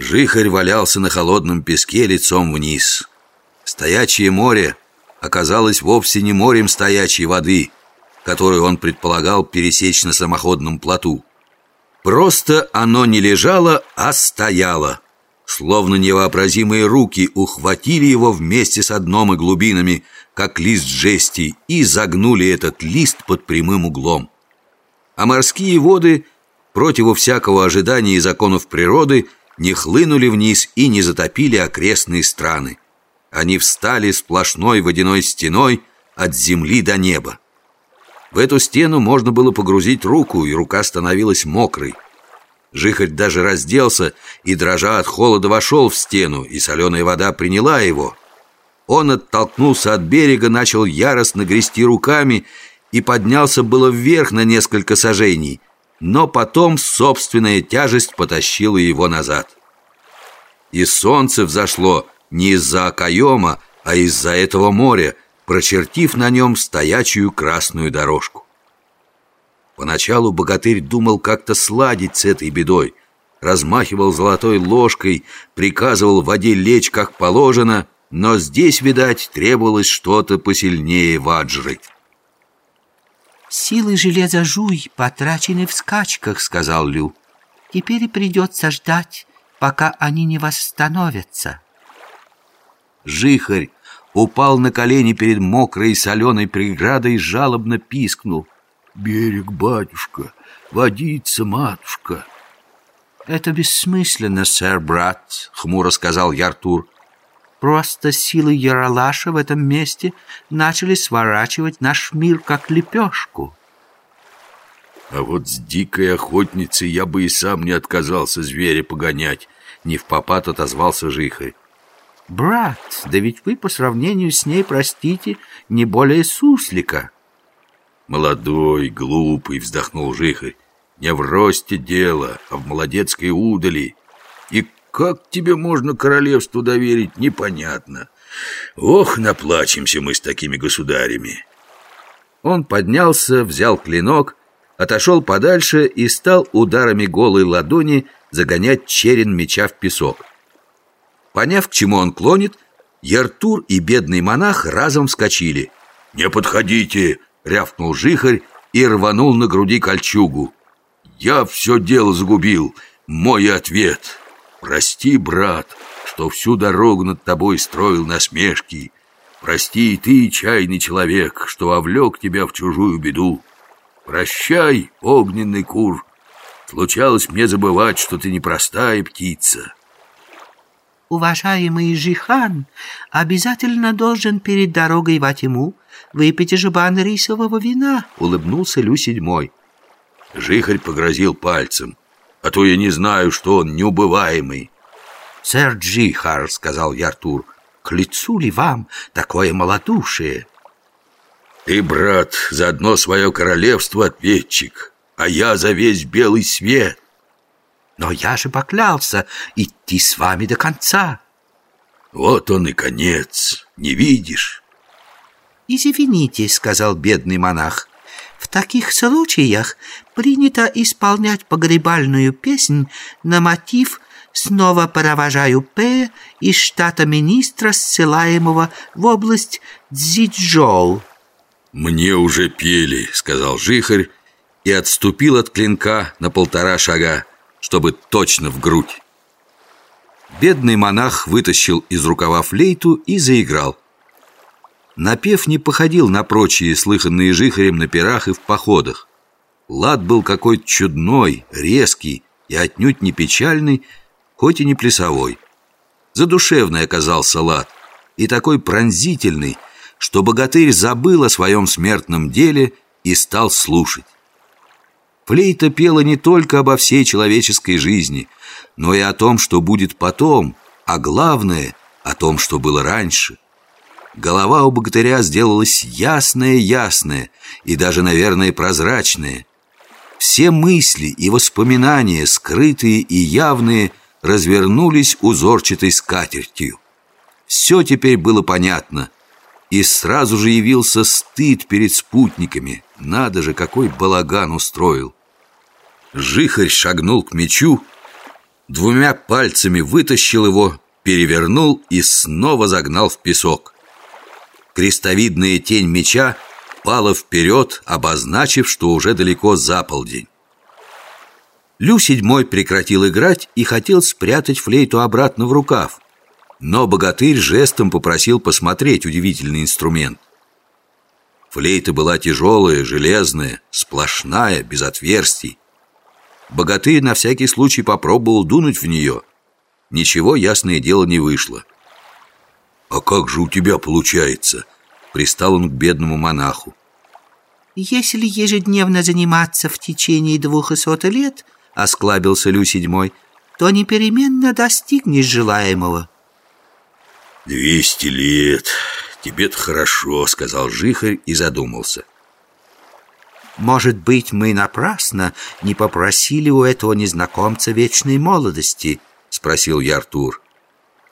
Жихарь валялся на холодном песке лицом вниз. Стоячее море оказалось вовсе не морем стоячей воды, которую он предполагал пересечь на самоходном плоту. Просто оно не лежало, а стояло. Словно невообразимые руки ухватили его вместе с дном и глубинами, как лист жести, и загнули этот лист под прямым углом. А морские воды, против всякого ожидания и законов природы, не хлынули вниз и не затопили окрестные страны. Они встали сплошной водяной стеной от земли до неба. В эту стену можно было погрузить руку, и рука становилась мокрой. Жихарь даже разделся и, дрожа от холода, вошел в стену, и соленая вода приняла его. Он оттолкнулся от берега, начал яростно грести руками и поднялся было вверх на несколько сажений, но потом собственная тяжесть потащила его назад. И солнце взошло не из-за окоема, а из-за этого моря, прочертив на нем стоячую красную дорожку. Поначалу богатырь думал как-то сладить с этой бедой, размахивал золотой ложкой, приказывал воде лечь как положено, но здесь, видать, требовалось что-то посильнее ваджры. «Силы железа жуй потрачены в скачках», — сказал Лю. «Теперь придется ждать, пока они не восстановятся». Жихарь упал на колени перед мокрой соленой преградой и жалобно пискнул. «Берег, батюшка, водица, матушка!» «Это бессмысленно, сэр, брат», — хмуро сказал Яртур. «Просто силы Яралаша в этом месте начали сворачивать наш мир как лепешку». «А вот с дикой охотницей я бы и сам не отказался зверя погонять», — не в попад отозвался Жихарь. «Брат, да ведь вы по сравнению с ней, простите, не более суслика». «Молодой, глупый», — вздохнул Жихарь. «Не в росте дело, а в молодецкой удали. И как тебе можно королевству доверить, непонятно. Ох, наплачемся мы с такими государями». Он поднялся, взял клинок, отошел подальше и стал ударами голой ладони загонять черен меча в песок. Поняв, к чему он клонит, Яртур и бедный монах разом вскочили. «Не подходите!» — рявкнул жихарь и рванул на груди кольчугу. «Я все дело загубил. Мой ответ. Прости, брат, что всю дорогу над тобой строил насмешки. Прости и ты, чайный человек, что вовлек тебя в чужую беду. Прощай, огненный кур. Случалось мне забывать, что ты непростая птица» уважаемый Жихан обязательно должен перед дорогой во тьму выпить жбан рисового вина», — улыбнулся Лю седьмой. Жихарь погрозил пальцем, а то я не знаю, что он неубываемый. «Сэр Джихар», — сказал Яртур, — «к лицу ли вам такое малодушие?» «Ты, брат, за одно свое королевство ответчик, а я за весь белый свет». Но я же поклялся идти с вами до конца. Вот он и конец, не видишь? Извините, сказал бедный монах. В таких случаях принято исполнять погребальную песнь на мотив «Снова провожаю П из штата министра, ссылаемого в область Цзиджоу». «Мне уже пели», — сказал Жихарь и отступил от клинка на полтора шага чтобы точно в грудь. Бедный монах вытащил из рукава флейту и заиграл. Напев не походил на прочие, слыханные жихарем на пирах и в походах. Лад был какой-то чудной, резкий и отнюдь не печальный, хоть и не плясовой. Задушевный оказался лад и такой пронзительный, что богатырь забыл о своем смертном деле и стал слушать. Флейта пела не только обо всей человеческой жизни, но и о том, что будет потом, а главное — о том, что было раньше. Голова у богатыря сделалась ясная-ясная и даже, наверное, прозрачная. Все мысли и воспоминания, скрытые и явные, развернулись узорчатой скатертью. Все теперь было понятно, и сразу же явился стыд перед спутниками. Надо же, какой балаган устроил. Жихарь шагнул к мечу, двумя пальцами вытащил его, перевернул и снова загнал в песок. Крестовидная тень меча пала вперед, обозначив, что уже далеко за полдень. Лю седьмой прекратил играть и хотел спрятать флейту обратно в рукав. Но богатырь жестом попросил посмотреть удивительный инструмент. Флейта была тяжелая, железная, сплошная, без отверстий. Богатырь на всякий случай попробовал дунуть в нее. Ничего, ясное дело, не вышло. «А как же у тебя получается?» Пристал он к бедному монаху. «Если ежедневно заниматься в течение двухсот лет, — осклабился Лю седьмой, — то непеременно достигнешь желаемого». «Двести лет. Тебе-то хорошо», — сказал Жихарь и задумался. «Может быть, мы напрасно не попросили у этого незнакомца вечной молодости?» — спросил я Артур.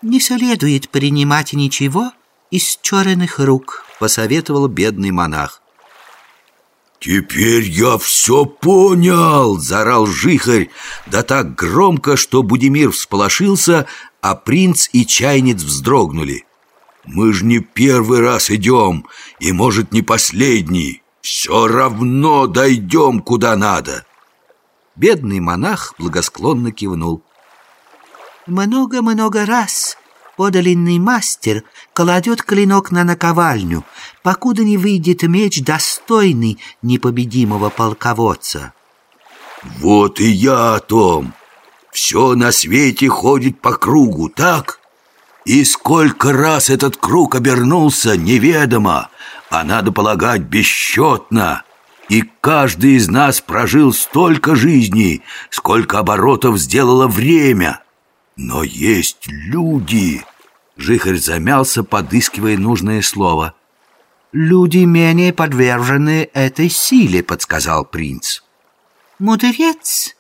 «Не следует принимать ничего из черных рук», — посоветовал бедный монах. «Теперь я все понял!» — заорал Жихарь, да так громко, что Будимир всполошился, а принц и чайниц вздрогнули. «Мы ж не первый раз идем, и, может, не последний. Все равно дойдем куда надо!» Бедный монах благосклонно кивнул. «Много-много раз подлинный мастер кладет клинок на наковальню, покуда не выйдет меч достойный непобедимого полководца». «Вот и я о том!» Все на свете ходит по кругу, так? И сколько раз этот круг обернулся, неведомо, а надо полагать бесчетно. И каждый из нас прожил столько жизней, сколько оборотов сделало время. Но есть люди... Жихарь замялся, подыскивая нужное слово. «Люди менее подвержены этой силе», — подсказал принц. «Мудрец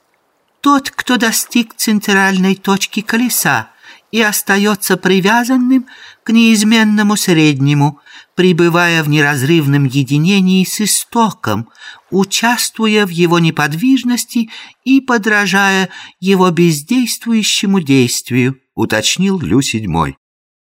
тот, кто достиг центральной точки колеса и остается привязанным к неизменному среднему, пребывая в неразрывном единении с истоком, участвуя в его неподвижности и подражая его бездействующему действию, уточнил Лю седьмой.